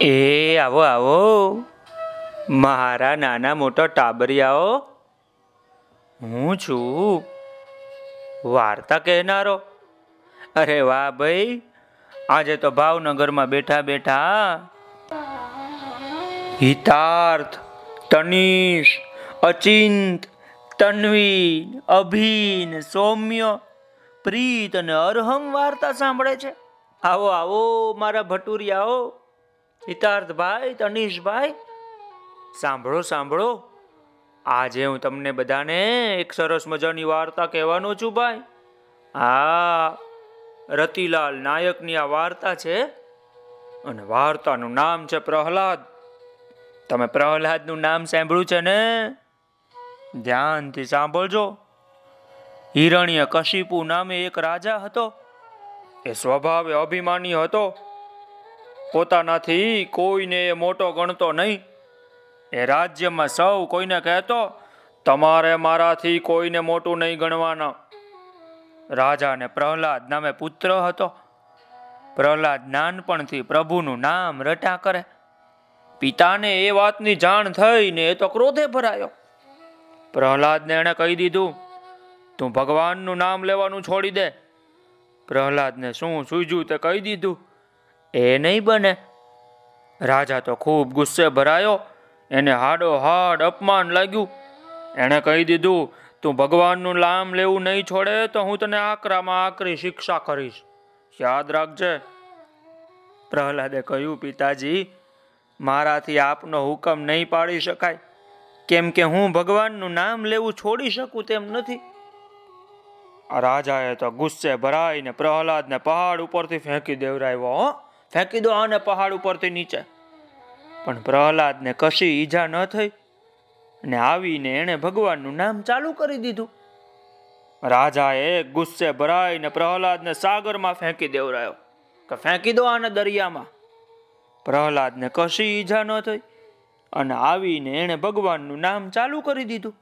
એ, આવો આવો. મારા નાના મોટા ટાબરિયાઓ, હું છું. વાર્તા કહેનારો. અરે વાહ ભાઈ, આજે તો ભાવનગરમાં બેઠા બેઠા હિતાર્થ, તનિષ, અચિંત તન્વી અભિન, સૌમ્ય, પ્રીત અને અરહમ વાર્તા સાંભળે છે. આવો આવો, મારા ભટુરિયાઓ. હિતાર્થભાઈ તનીષભાઈ સાંભળો સાંભળો. આજે હું તમને બધાને એક સરસ મજાની વાર્તા કહેવાનો છું ભાઈ. હા, રતિલાલ નાયકની આ વાર્તા છે અને વાર્તાનું નામ છે પ્રહલાદ. તમે પ્રહલાદનું નામ સાંભળ્યું છે ને? ધ્યાનથી સાંભળજો. હિરણ્ય કશિપુ નામે એક રાજા હતો. એ સ્વભાવે અભિમાની હતો. પોતાનાથી કોઈને એ મોટો ગણતો નહીં. એ રાજ્યમાં સૌ કોઈને કહેતો, તમારે મારાથી કોઈને મોટું નહીં ગણવાના. રાજાને પ્રહલાદ નામે પુત્ર હતો. પ્રહલાદ નાનપણથી પ્રભુનું નામ રટા કરે. પિતાને એ વાતની જાણ થઈને એ તો ક્રોધે ભરાયો. પ્રહલાદને એણે કહી દીધું, તું ભગવાનનું નામ લેવાનું છોડી દે. પ્રહલાદને શું સૂજ્યું તે કહી દીધું એ નહીં બને. રાજા તો ખૂબ ગુસ્સે ભરાયો. એને હાડો હાડ અપમાન લાગ્યું. એણે કહી દીધું, તું ભગવાનનું નામ લેવું નહીં છોડે તો હું તને આકરામાં આકરી શિક્ષા કરીશ. યાદ રાખજે. પ્રહલાદે કહ્યું, પિતાજી, મારાથી આપનો હુકમ નહીં પાડી શકાય. કેમ કે હું ભગવાનનું નામ લેવું છોડી શકું તેમ નથી. રાજાએ તો ગુસ્સે ભરાઈને પ્રહલાદને પહાડ ઉપરથી ફેંકી દેવરાવ્યો, હો. ફેંકી દો આને પહાડ ઉપરથી નીચે. પણ પ્રહલાદને કશી ઈજા ન થઈ ને આવીને એણે ભગવાનનું નામ ચાલુ કરી દીધું. રાજાએ ગુસ્સે ભરાઈને પ્રહલાદને સાગરમાં ફેંકી દેવરાયો કે ફેંકી દો આને દરિયામાં. પ્રહલાદને કશી ઈજા ન થઈ અને આવીને એણે ભગવાનનું નામ ચાલુ કરી દીધું.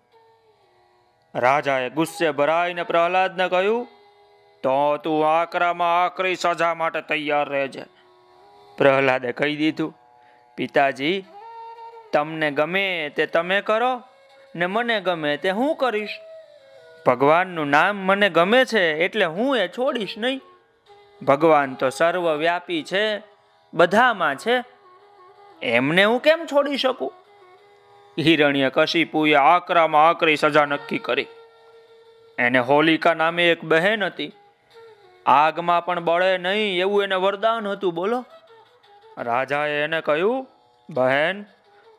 રાજાએ ગુસ્સે ભરાઈને પ્રહલાદને કહ્યું, તો તું આકરામાં આકરી સજા માટે તૈયાર રહેજે. પ્રહલાદે કહી દીધું, પિતાજી, તમને ગમે તે તમે કરો ને મને ગમે તે હું કરીશ. ભગવાનનું નામ મને ગમે છે એટલે હું એ છોડીશ નહીં. ભગવાન તો સર્વવ્યાપી છે, બધામાં છે. એમને હું કેમ છોડી શકું? હિરણ્ય કશિપુએ આકરામાં આકરી સજા નક્કી કરી. એને હોલિકા નામે એક બહેન હતી. આગમાં પણ બળે નહીં એવું એને વરદાન હતું, બોલો. રાજાએ એને કહ્યું, બહેન,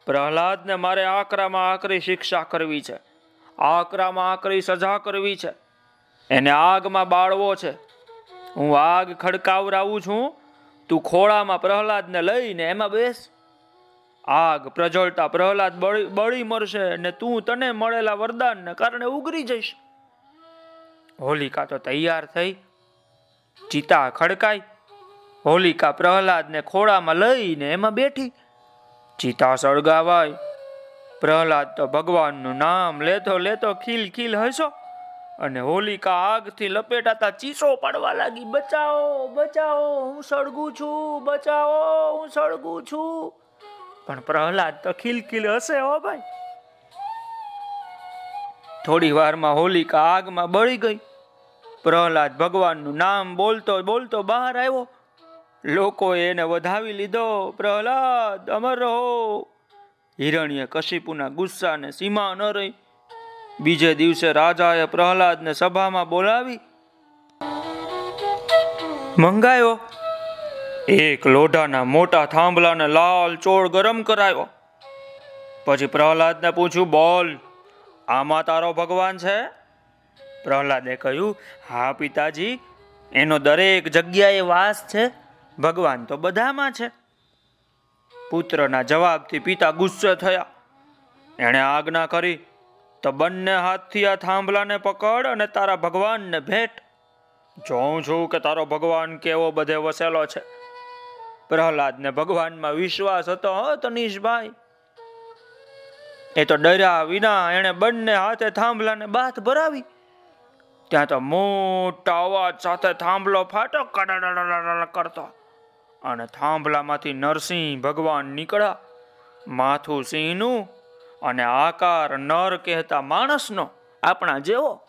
પ્રહલાદને મારે આકરામાં આકરી શિક્ષા કરવી છે. આકરામાં આકરી સજા કરવી છે. એને આગમાં બાળવો છે. હું આગ ખડકાવરાવું છું. તું ખોળામાં પ્રહલાદને લઈને એમાં બેસ. આગ પ્રજળતા પ્રહલાદ બળી મરશે ને તું તને મળેલા વરદાનને કારણે ઉગરી જઈશ. હોલિકા તો તૈયાર થઈ. ચિતા ખડકાઈ. હોલિકા પ્રહલાદને ખોળામાં લઈને એમાં બેઠી. ચિતા સળગાવાય. પ્રહલાદ તો ભગવાનનું નામ લેતો લેતો ખીલ ખીલ હસો અને હોલિકા આગથી લપેટાતા ચીસો પડવા લાગી બચાવો બચાવો હું સળગું છું બચાવો હું સળગું છું. પણ પ્રહલાદ તો ખીલખીલ હશે હો ભાઈ. થોડી વારમાં હોલિકા આગમાં બળી ગઈ. પ્રહલાદ ભગવાનનું નામ બોલતો બોલતો બહાર આવ્યો. લોકોએ એને વધાવી લીધો. પ્રહલાદ, અમર રહો. હિરણ્ય કશિપુના ગુસ્સાને સીમા ન રહી. બીજે દિવસે રાજાએ પ્રહલાદને સભામાં બોલાવી. મંગાયો. એક લોઢાના મોટા થાંભલાને લાલ ચોળ ગરમ કરાયો. પછી પ્રહલાદને પૂછ્યું, બોલ આમાં તારો ભગવાન છે? પ્રહલાદે કહ્યું, હા પિતાજી, એનો દરેક જગ્યાએ વાસ છે. ભગવાન તો બધામાં છે. પુત્રના જવાબથી પિતા ગુસ્સે થયા. એણે આજ્ઞા કરી, તો બંને હાથથી આ થાંભલાને પકડ અને તારા ભગવાનને ભેટ. જોઉં છું કે તારો ભગવાન કેવો બધે વસેલો છે. પ્રહલાદને ભગવાનમાં વિશ્વાસ હતો તનીશભાઈ. એ તો ડર્યા વિના એણે બંને હાથે થાંભલાને બાથ ભરાવી. ત્યાં તો મોટા અવાજ સાથે થાંભલો ફાટો કરતો. અને થાંભલામાંથી નરસિંહ ભગવાન નીકળ્યા. માથું સિંહનું અને આકાર નર કહેતા માણસનો આપણા જેવો.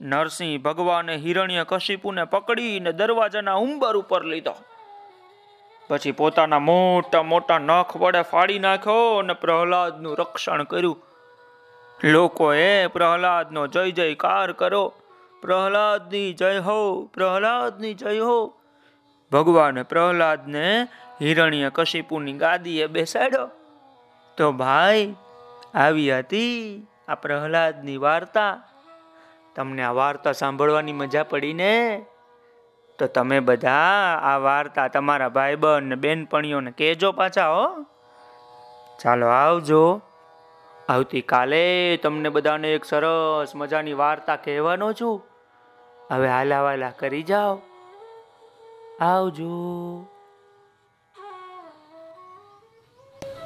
નરસિંહ ભગવાને હિરણ્ય કશિપુને પકડીને દરવાજાના ઉંબર ઉપર લીધો. પછી પોતાના મોટા મોટા નખ વડે ફાડી નાખ્યો અને પ્રહલાદનું રક્ષણ કર્યું. લોકોએ પ્રહલાદનો જય જયકાર કરો પ્રહલાદની જય હો, પ્રહલાદની જય હો. ભગવાને પ્રહલાદને હિરણ્ય કશિપુની ગાદીએ બેસાડ્યો. તો ભાઈ, આવી હતી આ પ્રહલાદની વાર્તા. તમને આ વાર્તા સાંભળવાની મજા પડી ને? તો તમે બધા આ વાર્તા તમારા ભાઈ બહેન બેનપણીઓને કહેજો પાછા, હો. ચાલો આવજો. આવતીકાલે તમને બધાને એક સરસ મજાની વાર્તા કહેવાનો છું. હવે હાલાવાલા કરી જાઓ. આવજો.